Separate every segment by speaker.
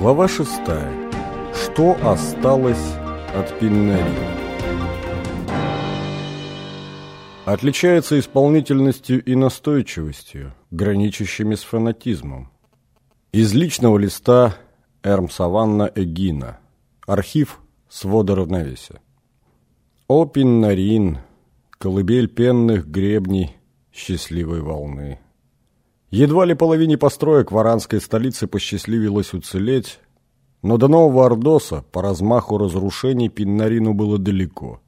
Speaker 1: Глава шестая. Что осталось от Пиннери? Отличается исполнительностью и настойчивостью, граничащими с фанатизмом. Из личного листа Эрм Саванна Эгина. Архив свода равновесия. О Пиннарин, колыбель пенных гребней счастливой волны. Едва ли половине построек варанской столицы посчастливилось уцелеть, но до Нового Ордоса по размаху разрушений Пиннарину было далеко.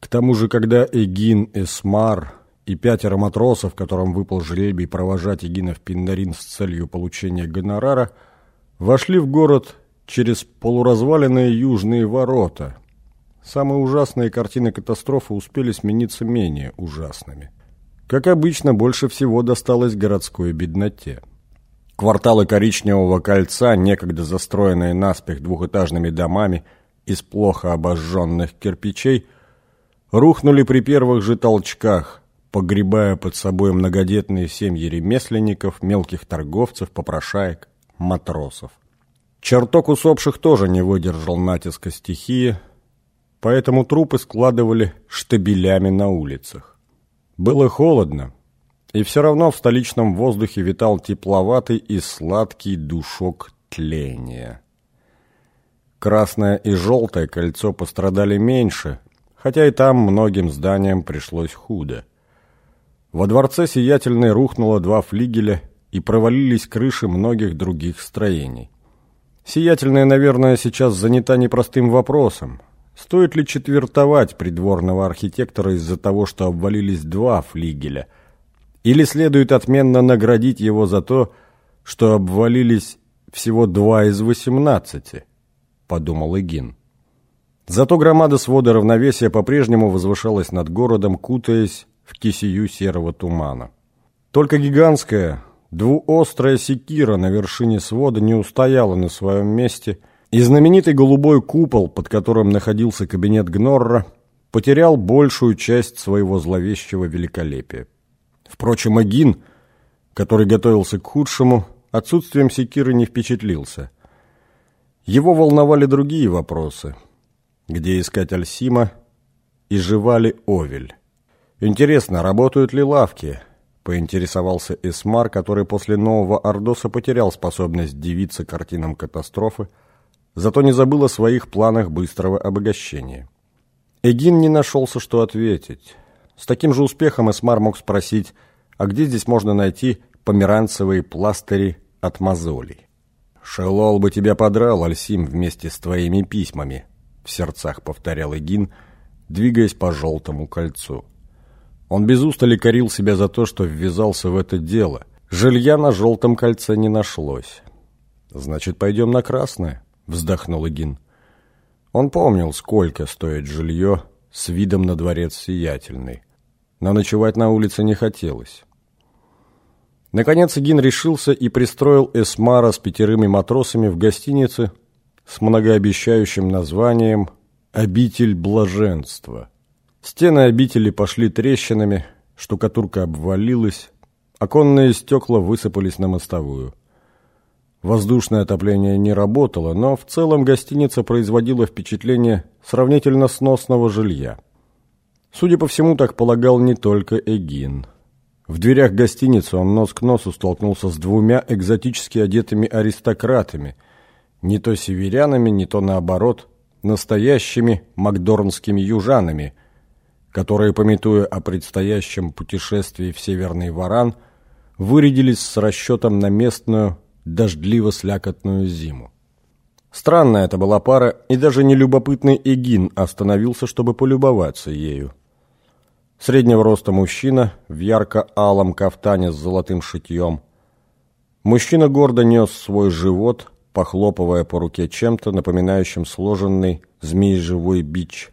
Speaker 1: К тому же, когда Эгин, Эсмар и пятеро матросов, которым выпал жребий провожать Эгина в Пиннарин с целью получения гонорара, вошли в город через полуразваленные южные ворота. Самые ужасные картины катастрофы успели смениться менее ужасными – как обычно, больше всего досталось городской бедноте. Кварталы Коричневого кольца, некогда застроенные наспех двухэтажными домами из плохо обожженных кирпичей, рухнули при первых же толчках, погребая под собой многодетные семьи ремесленников, мелких торговцев, попрошаек, матросов. Черток усопших тоже не выдержал натиска стихии, поэтому трупы складывали штабелями на улицах. Было холодно, и все равно в столичном воздухе витал тепловатый и сладкий душок тления. Красное и желтое кольцо пострадали меньше, хотя и там многим зданиям пришлось худо. Во дворце сиятельной рухнуло два флигеля и провалились крыши многих других строений. Сиятельная, наверное, сейчас занята непростым вопросом – Стоит ли четвертовать придворного архитектора из-за того, что обвалились два флигеля? Или следует отменно наградить его за то, что обвалились всего два из восемнадцати? Подумал Игин. Зато громада свода равновесия по-прежнему возвышалась над городом, кутаясь в кисию серого тумана. Только гигантская, двуострая секира на вершине свода не устояла на своем месте – и знаменитый голубой купол, под которым находился кабинет Гнорра, потерял большую часть своего зловещего великолепия. Впрочем, Агин, который готовился к худшему, отсутствием секиры не впечатлился. Его волновали другие вопросы. Где искать Альсима и жива ли Овель? Интересно, работают ли лавки? Поинтересовался Эсмар, который после нового Ордоса потерял способность дивиться картинам катастрофы, зато не забыл о своих планах быстрого обогащения. Эгин не нашелся, что ответить. С таким же успехом Эсмар мог спросить, а где здесь можно найти померанцевые пластыри от мозолей? «Шелол бы тебя подрал, Альсим, вместе с твоими письмами», — в сердцах повторял Эгин, двигаясь по желтому кольцу. Он без устали корил себя за то, что ввязался в это дело. Жилья на желтом кольце не нашлось. «Значит, пойдем на красное?» Вздохнул Игин. Он помнил, сколько стоит жилье с видом на дворец Сиятельный. Но ночевать на улице не хотелось. Наконец Игин решился и пристроил Эсмара с пятерыми матросами в гостинице с многообещающим названием «Обитель блаженства». Стены обители пошли трещинами, штукатурка обвалилась, оконные стекла высыпались на мостовую. Воздушное отопление не работало, но в целом гостиница производила впечатление сравнительно сносного жилья. Судя по всему, так полагал не только Эгин. В дверях гостиницы он нос к носу столкнулся с двумя экзотически одетыми аристократами, не то северянами, не то наоборот, настоящими макдорнскими южанами, которые, пометуя о предстоящем путешествии в Северный Варан, вырядились с расчетом на местную дождливо-слякотную зиму. Странная это была пара, и даже нелюбопытный Эгин остановился, чтобы полюбоваться ею. Среднего роста мужчина в ярко-алом кафтане с золотым шитьем. Мужчина гордо нес свой живот, похлопывая по руке чем-то, напоминающим сложенный змеи-живой бич.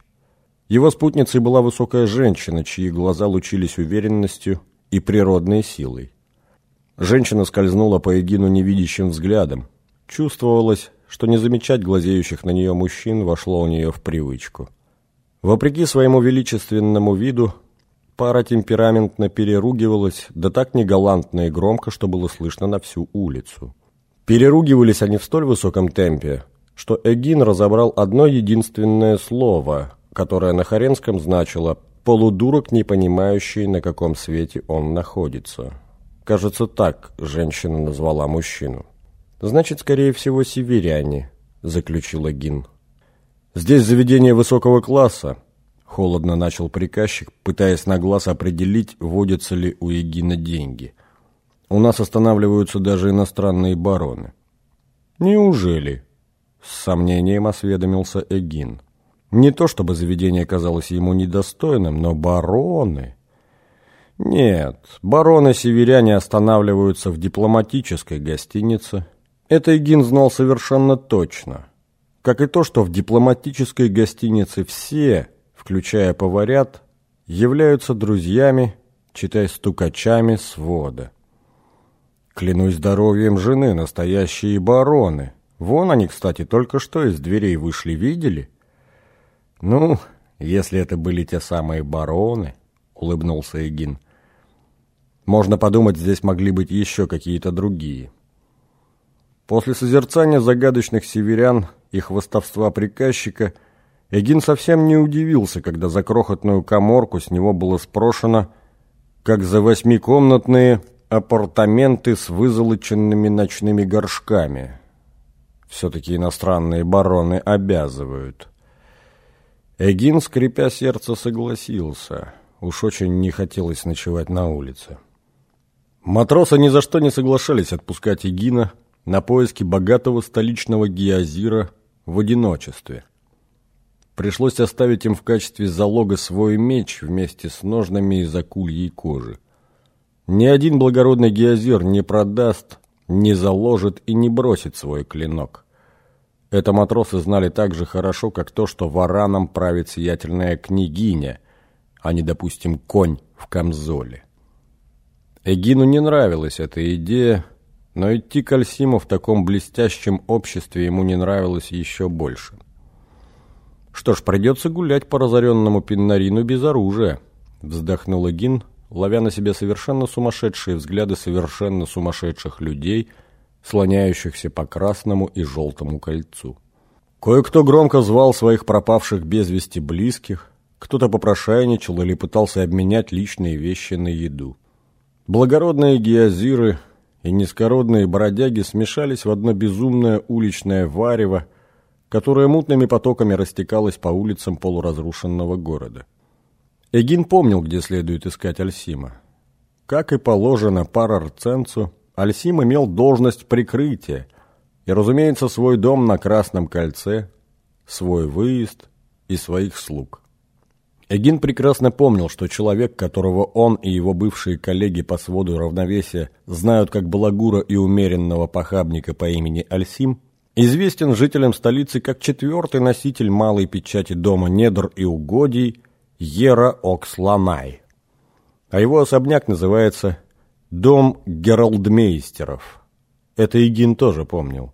Speaker 1: Его спутницей была высокая женщина, чьи глаза лучились уверенностью и природной силой. Женщина скользнула по Эгину невидящим взглядом. Чувствовалось, что не замечать глазеющих на нее мужчин вошло у нее в привычку. Вопреки своему величественному виду, пара темпераментно переругивалась, да так негалантно и громко, что было слышно на всю улицу. Переругивались они в столь высоком темпе, что Эгин разобрал одно единственное слово, которое на Харенском значило «полудурок, не понимающий, на каком свете он находится». Кажется, так женщина назвала мужчину. «Значит, скорее всего, северяне», — заключил Эгин. «Здесь заведение высокого класса», — холодно начал приказчик, пытаясь на глаз определить, водятся ли у Эгина деньги. «У нас останавливаются даже иностранные бароны». «Неужели?» — с сомнением осведомился Эгин. Не то чтобы заведение казалось ему недостойным, но бароны... Нет, бароны-северяне останавливаются в дипломатической гостинице. Это Эгин знал совершенно точно. Как и то, что в дипломатической гостинице все, включая поварят, являются друзьями, читай стукачами свода. Клянусь здоровьем жены, настоящие бароны. Вон они, кстати, только что из дверей вышли, видели? Ну, если это были те самые бароны, улыбнулся Эгин. Можно подумать, здесь могли быть еще какие-то другие. После созерцания загадочных северян и хвостовства приказчика Эгин совсем не удивился, когда за крохотную коморку с него было спрошено, как за восьмикомнатные апартаменты с вызолоченными ночными горшками. Все-таки иностранные бароны обязывают. Эгин, скрипя сердце, согласился. Уж очень не хотелось ночевать на улице. Матросы ни за что не соглашались отпускать Эгина на поиски богатого столичного геозира в одиночестве. Пришлось оставить им в качестве залога свой меч вместе с ножнами из акульей кожи. Ни один благородный геозир не продаст, не заложит и не бросит свой клинок. Это матросы знали так же хорошо, как то, что вараном правит сиятельная княгиня, а не, допустим, конь в камзоле. Эгину не нравилась эта идея, но идти к Альсиму в таком блестящем обществе ему не нравилось еще больше. «Что ж, придется гулять по разоренному Пиннарину без оружия», — вздохнул Эгин, ловя на себе совершенно сумасшедшие взгляды совершенно сумасшедших людей, слоняющихся по красному и желтому кольцу. Кое-кто громко звал своих пропавших без вести близких, кто-то попрошайничал или пытался обменять личные вещи на еду. Благородные геозиры и низкородные бродяги смешались в одно безумное уличное варево, которое мутными потоками растекалось по улицам полуразрушенного города. Эгин помнил, где следует искать Альсима. Как и положено парарценцу, Альсим имел должность прикрытия и, разумеется, свой дом на Красном кольце, свой выезд и своих слуг. Эгин прекрасно помнил, что человек, которого он и его бывшие коллеги по своду равновесия знают как балагура и умеренного похабника по имени Альсим, известен жителям столицы как четвертый носитель малой печати дома недр и угодий Ера Оксланай. А его особняк называется «Дом Гералдмейстеров». Это Эгин тоже помнил.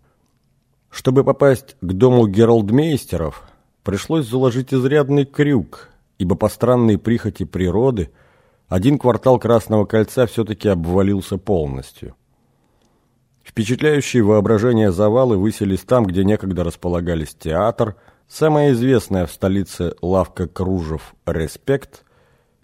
Speaker 1: Чтобы попасть к дому Гералдмейстеров, пришлось заложить изрядный крюк – ибо по странной прихоти природы один квартал Красного кольца все-таки обвалился полностью. Впечатляющие воображение завалы выселись там, где некогда располагались театр, самая известная в столице лавка кружев «Респект»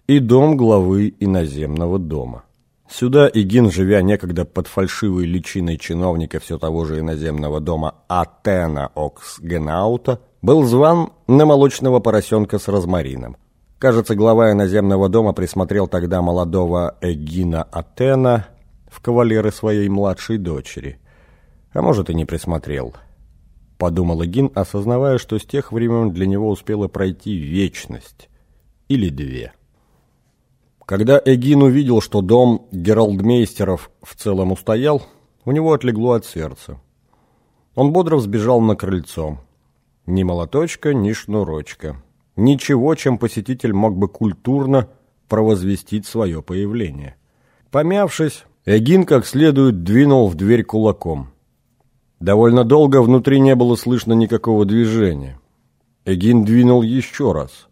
Speaker 1: и дом главы иноземного дома. Сюда Игин, живя некогда под фальшивой личиной чиновника все того же иноземного дома Атена Окс Генаута, был зван на молочного поросенка с розмарином. Кажется, глава иноземного дома присмотрел тогда молодого Эгина Атена в кавалеры своей младшей дочери. А может и не присмотрел. Подумал Эгин, осознавая, что с тех времен для него успела пройти вечность. Или две. Когда Эгин увидел, что дом Гералдмейстеров в целом устоял, у него отлегло от сердца. Он бодро взбежал на крыльцо. Ни молоточка, ни шнурочка ничего, чем посетитель мог бы культурно провозвестить свое появление. Помявшись, Эгин как следует двинул в дверь кулаком. Довольно долго внутри не было слышно никакого движения. Эгин двинул еще раз.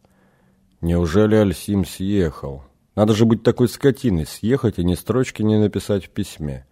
Speaker 1: Неужели Альсим съехал? Надо же быть такой скотиной, съехать и ни строчки не написать в письме.